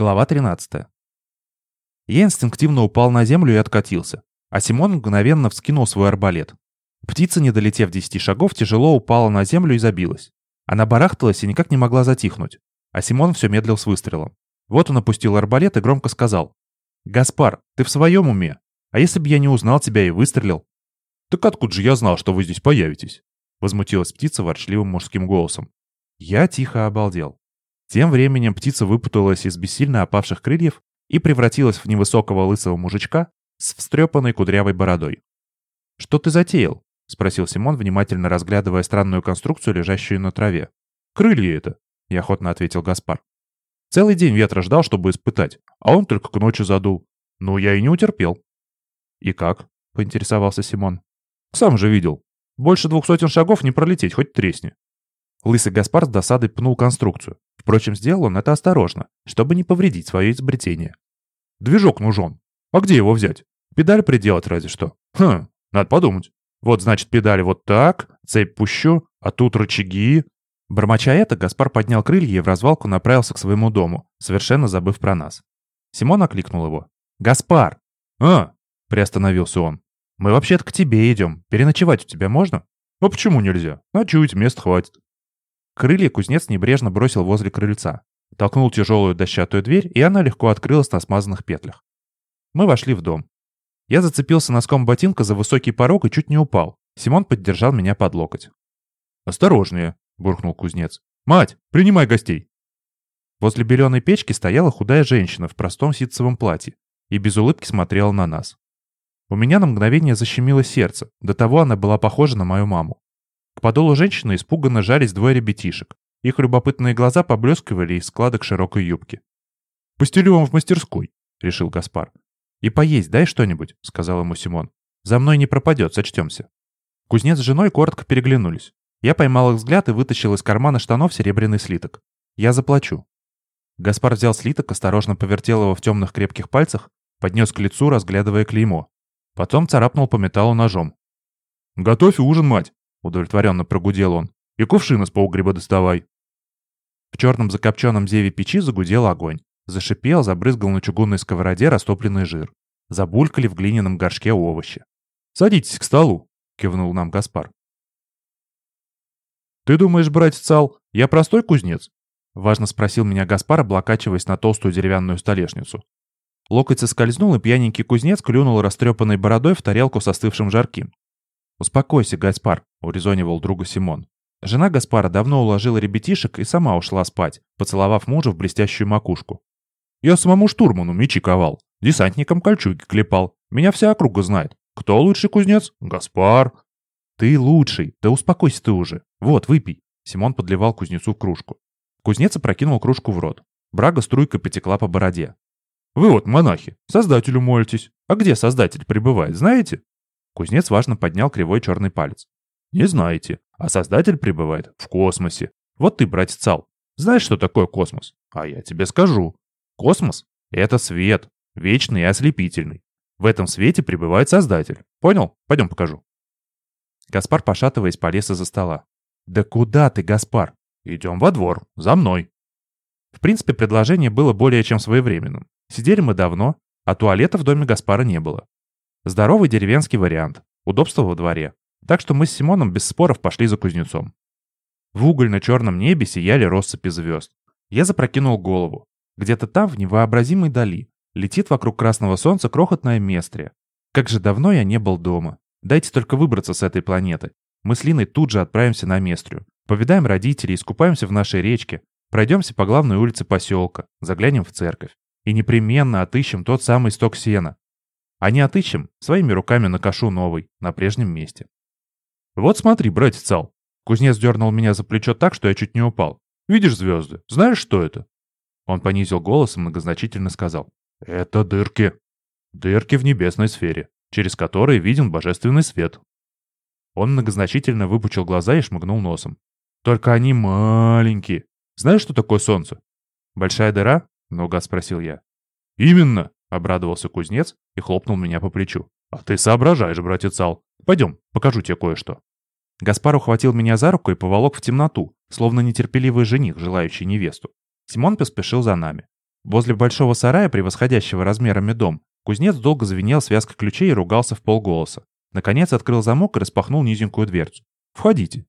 Глава 13. Я инстинктивно упал на землю и откатился, а Симон мгновенно вскинул свой арбалет. Птица, не долетев 10 шагов, тяжело упала на землю и забилась. Она барахталась и никак не могла затихнуть, а Симон все медлил с выстрелом. Вот он опустил арбалет и громко сказал. «Гаспар, ты в своем уме? А если бы я не узнал тебя и выстрелил?» «Так откуда же я знал, что вы здесь появитесь?» Возмутилась птица ворчливым мужским голосом. Я тихо обалдел. Тем временем птица выпуталась из бессильно опавших крыльев и превратилась в невысокого лысого мужичка с встрепанной кудрявой бородой. «Что ты затеял?» — спросил Симон, внимательно разглядывая странную конструкцию, лежащую на траве. «Крылья это», — и охотно ответил Гаспар. «Целый день ветра ждал, чтобы испытать, а он только к ночи задул. Но я и не утерпел». «И как?» — поинтересовался Симон. «Сам же видел. Больше двух сотен шагов не пролететь, хоть тресни». Лысый Гаспар с досадой пнул конструкцию. Впрочем, сделал он это осторожно, чтобы не повредить свое изобретение. «Движок нужен. А где его взять? Педаль приделать разве что. Хм, надо подумать. Вот, значит, педали вот так, цепь пущу, а тут рычаги». Бормоча это, Гаспар поднял крылья и в развалку направился к своему дому, совершенно забыв про нас. Симон окликнул его. «Гаспар!» «А!» — приостановился он. «Мы вообще-то к тебе идем. Переночевать у тебя можно?» «А почему нельзя? Ночуйте, места хватит». Крылья кузнец небрежно бросил возле крыльца. Толкнул тяжелую дощатую дверь, и она легко открылась на смазанных петлях. Мы вошли в дом. Я зацепился носком ботинка за высокий порог и чуть не упал. Симон поддержал меня под локоть. «Осторожнее», — буркнул кузнец. «Мать, принимай гостей!» Возле беленой печки стояла худая женщина в простом ситцевом платье и без улыбки смотрела на нас. У меня на мгновение защемило сердце, до того она была похожа на мою маму. К подолу женщины испуганно жались двое ребятишек. Их любопытные глаза поблескивали из складок широкой юбки. «Постелю вам в мастерской», — решил Гаспар. «И поесть дай что-нибудь», — сказал ему Симон. «За мной не пропадет, сочтемся». Кузнец с женой коротко переглянулись. Я поймал их взгляд и вытащил из кармана штанов серебряный слиток. «Я заплачу». Гаспар взял слиток, осторожно повертел его в темных крепких пальцах, поднес к лицу, разглядывая клеймо. Потом царапнул по металлу ножом. «Готовь ужин, мать!» — удовлетворенно прогудел он. «И кувшин из погреба доставай». В черном закопченном зеве печи загудел огонь. Зашипел, забрызгал на чугунной сковороде растопленный жир. Забулькали в глиняном горшке овощи. «Садитесь к столу», — кивнул нам Гаспар. «Ты думаешь, братец Цал, я простой кузнец?» — важно спросил меня Гаспар, облокачиваясь на толстую деревянную столешницу. Локоть соскользнул, и пьяненький кузнец клюнул растрепанной бородой в тарелку со остывшим жарким. «Успокойся, Гаспар», — урезонивал друга Симон. Жена Гаспара давно уложила ребятишек и сама ушла спать, поцеловав мужа в блестящую макушку. «Я самому штурману мечи ковал, десантникам кольчуги клепал. Меня вся округа знает. Кто лучший кузнец? Гаспар!» «Ты лучший, да успокойся ты уже. Вот, выпей». Симон подливал кузнецу в кружку. Кузнец опрокинул кружку в рот. Брага струйкой потекла по бороде. «Вы вот, монахи, создателю молитесь. А где создатель пребывает, знаете?» Кузнец важно поднял кривой черный палец. «Не знаете, а создатель пребывает в космосе. Вот ты, братец Цал, знаешь, что такое космос? А я тебе скажу. Космос — это свет, вечный и ослепительный. В этом свете пребывает Создатель. Понял? Пойдем покажу». Гаспар, пошатываясь, полез из-за стола. «Да куда ты, Гаспар?» «Идем во двор. За мной». В принципе, предложение было более чем своевременным. Сидели мы давно, а туалета в доме Гаспара не было. Здоровый деревенский вариант. Удобство во дворе. Так что мы с Симоном без споров пошли за кузнецом. В угольно-черном небе сияли россыпи звезд. Я запрокинул голову. Где-то там, в невообразимой дали, летит вокруг красного солнца крохотное местрия. Как же давно я не был дома. Дайте только выбраться с этой планеты. Мы с Линой тут же отправимся на Местрию. Повидаем родителей, искупаемся в нашей речке, пройдемся по главной улице поселка, заглянем в церковь. И непременно отыщем тот самый сток сена, а не отыщем, своими руками накошу новый, на прежнем месте. Вот смотри, братец Цал. Кузнец дернул меня за плечо так, что я чуть не упал. Видишь звезды? Знаешь, что это? Он понизил голос и многозначительно сказал. Это дырки. Дырки в небесной сфере, через которые виден божественный свет. Он многозначительно выпучил глаза и шмыгнул носом. Только они маленькие. Знаешь, что такое солнце? Большая дыра? Наугад спросил я. Именно. Обрадовался кузнец и хлопнул меня по плечу. «А ты соображаешь, братец Ал. Пойдем, покажу тебе кое-что». Гаспар ухватил меня за руку и поволок в темноту, словно нетерпеливый жених, желающий невесту. Симон поспешил за нами. Возле большого сарая, превосходящего размерами дом, кузнец долго звенел связкой ключей и ругался в полголоса. Наконец открыл замок и распахнул низенькую дверцу. «Входите».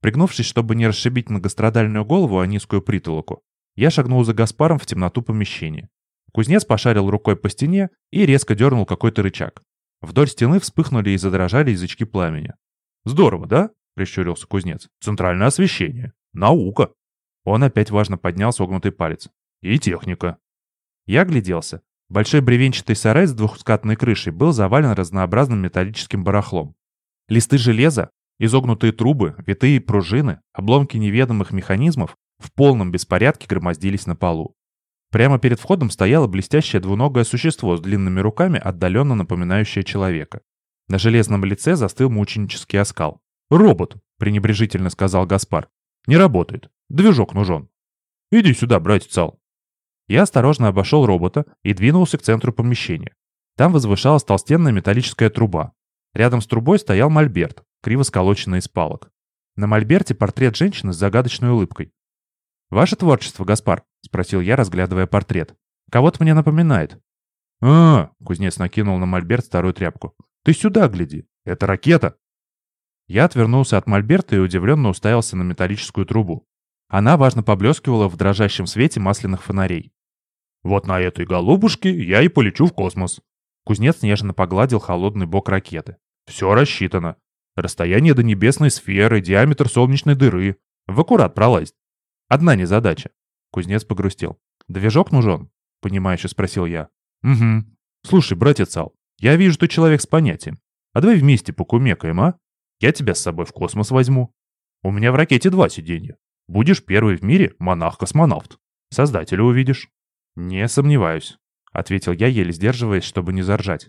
Пригнувшись, чтобы не расшибить многострадальную голову о низкую притолоку, я шагнул за Гаспаром в темноту помещения. Кузнец пошарил рукой по стене и резко дернул какой-то рычаг. Вдоль стены вспыхнули и задрожали язычки пламени. «Здорово, да?» — прищурился кузнец. «Центральное освещение. Наука!» Он опять важно поднял согнутый палец. «И техника». Я гляделся. Большой бревенчатый сарай с двухскатной крышей был завален разнообразным металлическим барахлом. Листы железа, изогнутые трубы, витые пружины, обломки неведомых механизмов в полном беспорядке громоздились на полу. Прямо перед входом стояло блестящее двуногое существо с длинными руками, отдаленно напоминающее человека. На железном лице застыл мученический оскал. «Робот!» — пренебрежительно сказал Гаспар. «Не работает. Движок нужен. Иди сюда, братец Ал». Я осторожно обошел робота и двинулся к центру помещения. Там возвышалась толстенная металлическая труба. Рядом с трубой стоял мольберт, криво сколоченный из палок. На мольберте портрет женщины с загадочной улыбкой. «Ваше творчество, Гаспар?» — спросил я, разглядывая портрет. «Кого-то мне напоминает». «А, — кузнец накинул на мольберт старую тряпку. Ты сюда гляди. Это ракета!» Я отвернулся от мольберта и удивленно уставился на металлическую трубу. Она важно поблескивала в дрожащем свете масляных фонарей. «Вот на этой голубушке я и полечу в космос». Кузнец нежно погладил холодный бок ракеты. «Все рассчитано. Расстояние до небесной сферы, диаметр солнечной дыры. В аккурат пролазить. Одна незадача. Кузнец погрустил. «Движок нужен?» — понимающе спросил я. «Угу. Слушай, братец Ал, я вижу, ты человек с понятием. А давай вместе покумекаем, а? Я тебя с собой в космос возьму. У меня в ракете два сиденья. Будешь первый в мире монах-космонавт. Создателя увидишь». «Не сомневаюсь», — ответил я, еле сдерживаясь, чтобы не заржать.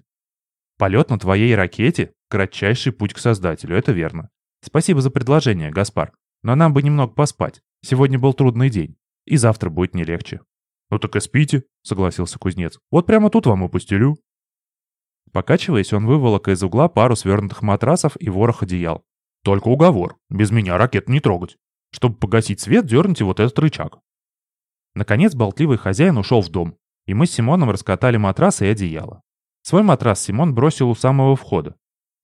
«Полет на твоей ракете — кратчайший путь к Создателю, это верно. Спасибо за предложение, Гаспар. Но нам бы немного поспать. Сегодня был трудный день, и завтра будет не легче». «Ну так и спите», — согласился кузнец. «Вот прямо тут вам и постелю». Покачиваясь, он выволок из угла пару свернутых матрасов и ворох одеял. «Только уговор. Без меня ракет не трогать. Чтобы погасить свет, дерните вот этот рычаг». Наконец болтливый хозяин ушел в дом, и мы с Симоном раскатали матрасы и одеяло. Свой матрас Симон бросил у самого входа.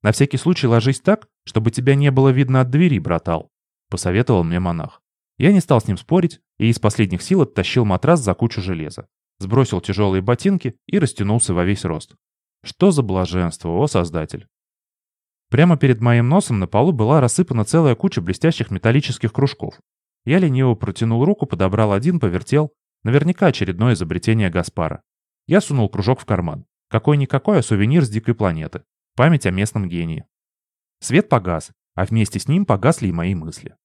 «На всякий случай ложись так, чтобы тебя не было видно от двери, братал», — посоветовал мне монах. Я не стал с ним спорить и из последних сил оттащил матрас за кучу железа, сбросил тяжелые ботинки и растянулся во весь рост. Что за блаженство, о создатель! Прямо перед моим носом на полу была рассыпана целая куча блестящих металлических кружков. Я лениво протянул руку, подобрал один, повертел. Наверняка очередное изобретение Гаспара. Я сунул кружок в карман. Какой-никакой, а сувенир с дикой планеты. Память о местном гении. Свет погас, а вместе с ним погасли и мои мысли.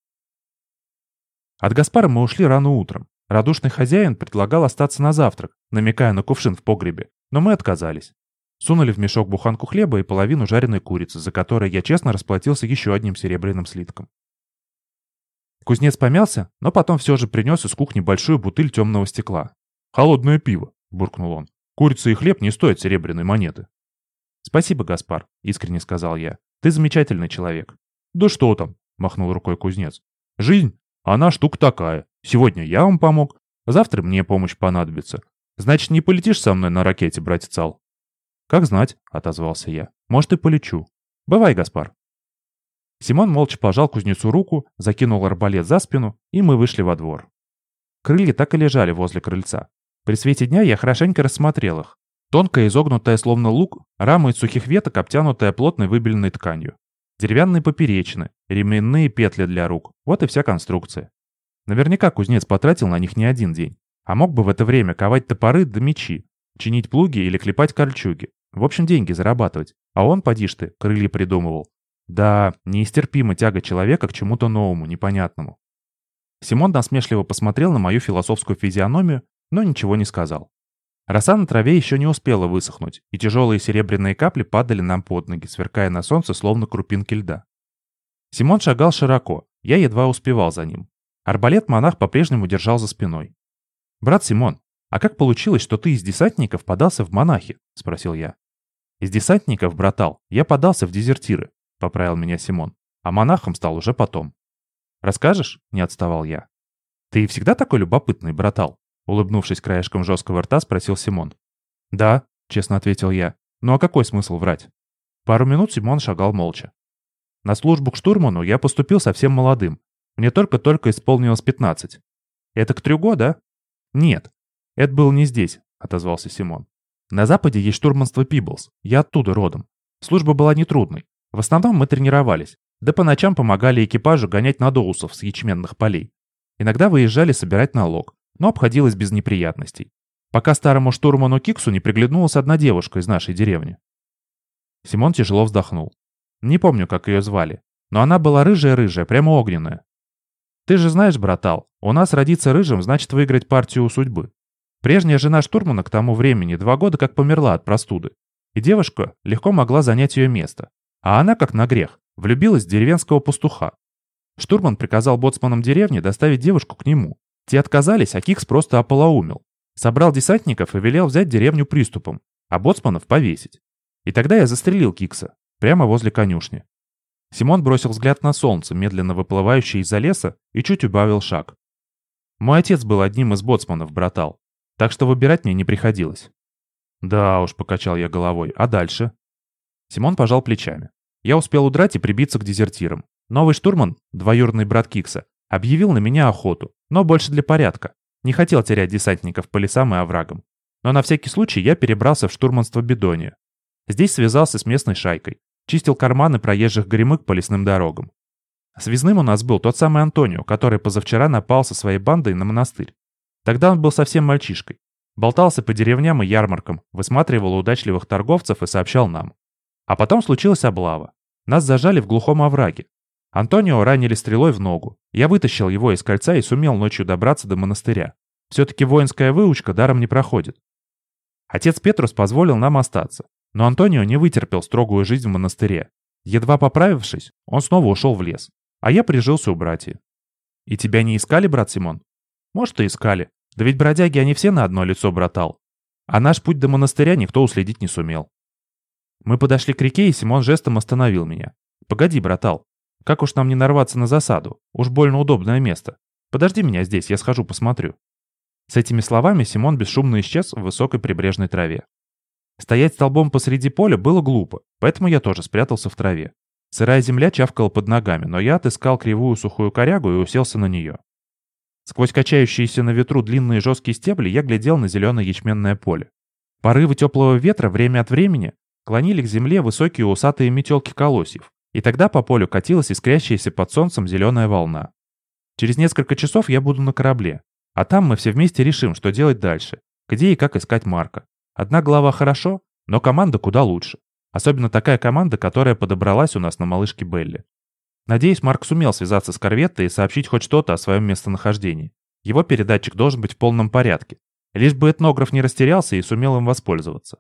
От Гаспара мы ушли рано утром. Радушный хозяин предлагал остаться на завтрак, намекая на кувшин в погребе, но мы отказались. Сунули в мешок буханку хлеба и половину жареной курицы, за которой я честно расплатился еще одним серебряным слитком. Кузнец помялся, но потом все же принес из кухни большую бутыль темного стекла. «Холодное пиво», — буркнул он. «Курица и хлеб не стоят серебряной монеты». «Спасибо, Гаспар», — искренне сказал я. «Ты замечательный человек». «Да что там», — махнул рукой кузнец. «Жизнь она штука такая. Сегодня я вам помог, завтра мне помощь понадобится. Значит, не полетишь со мной на ракете, братец Ал?» «Как знать», — отозвался я. «Может, и полечу. Бывай, Гаспар». Симон молча пожал кузнецу руку, закинул арбалет за спину, и мы вышли во двор. Крылья так и лежали возле крыльца. При свете дня я хорошенько рассмотрел их. Тонкая, изогнутая, словно лук, рама из сухих веток, обтянутая плотной выбеленной тканью. Деревянные поперечины, ременные петли для рук. Вот и вся конструкция. Наверняка кузнец потратил на них не один день. А мог бы в это время ковать топоры да мечи, чинить плуги или клепать кольчуги. В общем, деньги зарабатывать. А он, поди ж ты, крылья придумывал. Да, неистерпима тяга человека к чему-то новому, непонятному. Симон насмешливо посмотрел на мою философскую физиономию, но ничего не сказал. Роса на траве еще не успела высохнуть, и тяжелые серебряные капли падали нам под ноги, сверкая на солнце, словно крупинки льда. Симон шагал широко, я едва успевал за ним. Арбалет монах по-прежнему держал за спиной. «Брат Симон, а как получилось, что ты из десантников подался в монахи?» — спросил я. «Из десантников, братал, я подался в дезертиры», — поправил меня Симон, а монахом стал уже потом. «Расскажешь?» — не отставал я. «Ты всегда такой любопытный, братал?» Улыбнувшись краешком жесткого рта, спросил Симон. «Да», — честно ответил я. «Ну а какой смысл врать?» Пару минут Симон шагал молча. На службу к штурману я поступил совсем молодым. Мне только-только исполнилось 15. «Это к Трюго, да?» «Нет, это было не здесь», — отозвался Симон. «На Западе есть штурманство Пиблс. Я оттуда родом. Служба была нетрудной. В основном мы тренировались. Да по ночам помогали экипажу гонять надоусов с ячменных полей. Иногда выезжали собирать налог но обходилось без неприятностей. Пока старому штурману Киксу не приглянулась одна девушка из нашей деревни. Симон тяжело вздохнул. Не помню, как ее звали, но она была рыжая-рыжая, прямо огненная. Ты же знаешь, братал, у нас родиться рыжим значит выиграть партию судьбы. Прежняя жена штурмана к тому времени два года как померла от простуды, и девушка легко могла занять ее место. А она, как на грех, влюбилась в деревенского пастуха. Штурман приказал боцманам деревни доставить девушку к нему, те отказались, а Кикс просто ополоумел. Собрал десантников и велел взять деревню приступом, а боцманов повесить. И тогда я застрелил Кикса, прямо возле конюшни. Симон бросил взгляд на солнце, медленно выплывающее из-за леса, и чуть убавил шаг. Мой отец был одним из боцманов, братал, так что выбирать мне не приходилось. Да уж, покачал я головой, а дальше? Симон пожал плечами. Я успел удрать и прибиться к дезертирам. Новый штурман, двоюродный брат Кикса, объявил на меня охоту, но больше для порядка. Не хотел терять десантников по лесам и оврагам. Но на всякий случай я перебрался в штурманство Бедония. Здесь связался с местной шайкой. Чистил карманы проезжих гремык по лесным дорогам. Связным у нас был тот самый Антонио, который позавчера напал со своей бандой на монастырь. Тогда он был совсем мальчишкой. Болтался по деревням и ярмаркам, высматривал удачливых торговцев и сообщал нам. А потом случилась облава. Нас зажали в глухом овраге, Антонио ранили стрелой в ногу. Я вытащил его из кольца и сумел ночью добраться до монастыря. Все-таки воинская выучка даром не проходит. Отец Петрус позволил нам остаться, но Антонио не вытерпел строгую жизнь в монастыре. Едва поправившись, он снова ушел в лес, а я прижился у братьев. И тебя не искали, брат Симон? Может, и искали. Да ведь бродяги они все на одно лицо братал. А наш путь до монастыря никто уследить не сумел. Мы подошли к реке, и Симон жестом остановил меня. «Погоди, братал, как уж нам не нарваться на засаду? Уж больно удобное место. Подожди меня здесь, я схожу посмотрю». С этими словами Симон бесшумно исчез в высокой прибрежной траве. Стоять столбом посреди поля было глупо, поэтому я тоже спрятался в траве. Сырая земля чавкала под ногами, но я отыскал кривую сухую корягу и уселся на нее. Сквозь качающиеся на ветру длинные жесткие стебли я глядел на зеленое ячменное поле. Порывы теплого ветра время от времени клонили к земле высокие усатые метелки колосьев, и тогда по полю катилась искрящаяся под солнцем зеленая волна. Через несколько часов я буду на корабле, а там мы все вместе решим, что делать дальше, где и как искать Марка. Одна глава хорошо, но команда куда лучше. Особенно такая команда, которая подобралась у нас на малышке Белли. Надеюсь, Марк сумел связаться с корветтой и сообщить хоть что-то о своем местонахождении. Его передатчик должен быть в полном порядке. Лишь бы этнограф не растерялся и сумел им воспользоваться.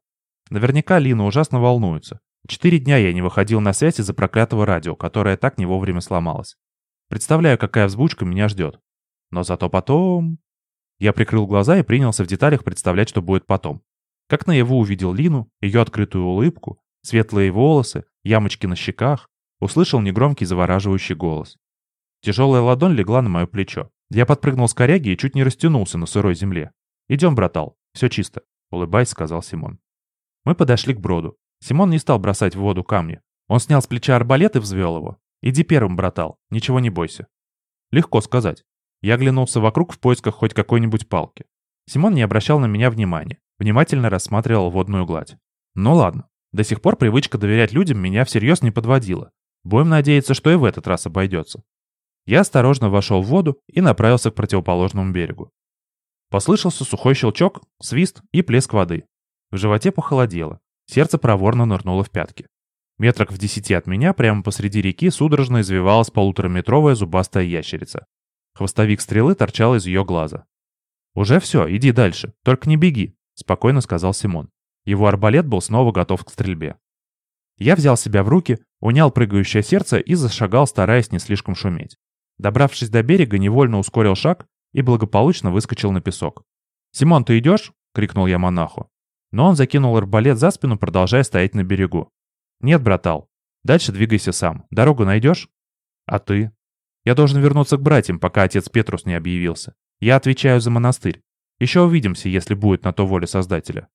Наверняка Лина ужасно волнуется. Четыре дня я не выходил на связь из-за проклятого радио, которое так не вовремя сломалось. Представляю, какая взбучка меня ждет. Но зато потом... Я прикрыл глаза и принялся в деталях представлять, что будет потом. Как наяву увидел Лину, ее открытую улыбку, светлые волосы, ямочки на щеках, услышал негромкий завораживающий голос. Тяжелая ладонь легла на мое плечо. Я подпрыгнул с коряги и чуть не растянулся на сырой земле. «Идем, братал, все чисто», — улыбаясь, сказал Симон. Мы подошли к броду. Симон не стал бросать в воду камни. Он снял с плеча арбалет и взвел его. «Иди первым, братал, ничего не бойся». Легко сказать. Я оглянулся вокруг в поисках хоть какой-нибудь палки. Симон не обращал на меня внимания, внимательно рассматривал водную гладь. Ну ладно, до сих пор привычка доверять людям меня всерьез не подводила. Будем надеяться, что и в этот раз обойдется. Я осторожно вошел в воду и направился к противоположному берегу. Послышался сухой щелчок, свист и плеск воды. В животе похолодело. Сердце проворно нырнуло в пятки. Метрах в десяти от меня, прямо посреди реки, судорожно извивалась полутораметровая зубастая ящерица. Хвостовик стрелы торчал из ее глаза. «Уже все, иди дальше, только не беги», — спокойно сказал Симон. Его арбалет был снова готов к стрельбе. Я взял себя в руки, унял прыгающее сердце и зашагал, стараясь не слишком шуметь. Добравшись до берега, невольно ускорил шаг и благополучно выскочил на песок. «Симон, ты идешь?» — крикнул я монаху. Но он закинул арбалет за спину, продолжая стоять на берегу. «Нет, братал. Дальше двигайся сам. Дорогу найдешь?» «А ты?» «Я должен вернуться к братьям, пока отец Петрус не объявился. Я отвечаю за монастырь. Еще увидимся, если будет на то воля Создателя.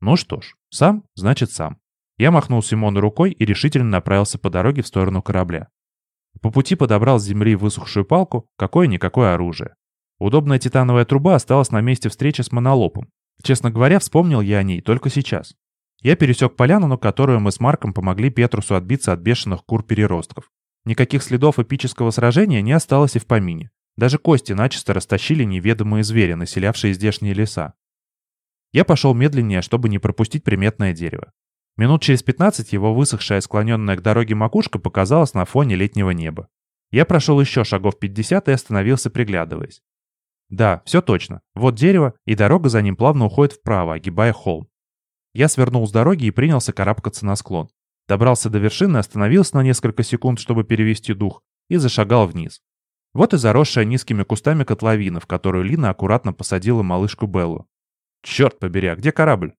Ну что ж, сам, значит сам. Я махнул Симону рукой и решительно направился по дороге в сторону корабля. По пути подобрал с земли высохшую палку, какое-никакое оружие. Удобная титановая труба осталась на месте встречи с монолопом. Честно говоря, вспомнил я о ней только сейчас. Я пересек поляну, на которую мы с Марком помогли Петрусу отбиться от бешеных кур-переростков. Никаких следов эпического сражения не осталось и в помине. Даже кости начисто растащили неведомые звери, населявшие здешние леса. Я пошел медленнее, чтобы не пропустить приметное дерево. Минут через 15 его высохшая, склоненная к дороге макушка показалась на фоне летнего неба. Я прошел еще шагов 50 и остановился, приглядываясь. Да, все точно. Вот дерево, и дорога за ним плавно уходит вправо, огибая холм. Я свернул с дороги и принялся карабкаться на склон. Добрался до вершины, остановился на несколько секунд, чтобы перевести дух, и зашагал вниз. Вот и заросшая низкими кустами котловина, в которую Лина аккуратно посадила малышку Беллу. Черт побери, а где корабль?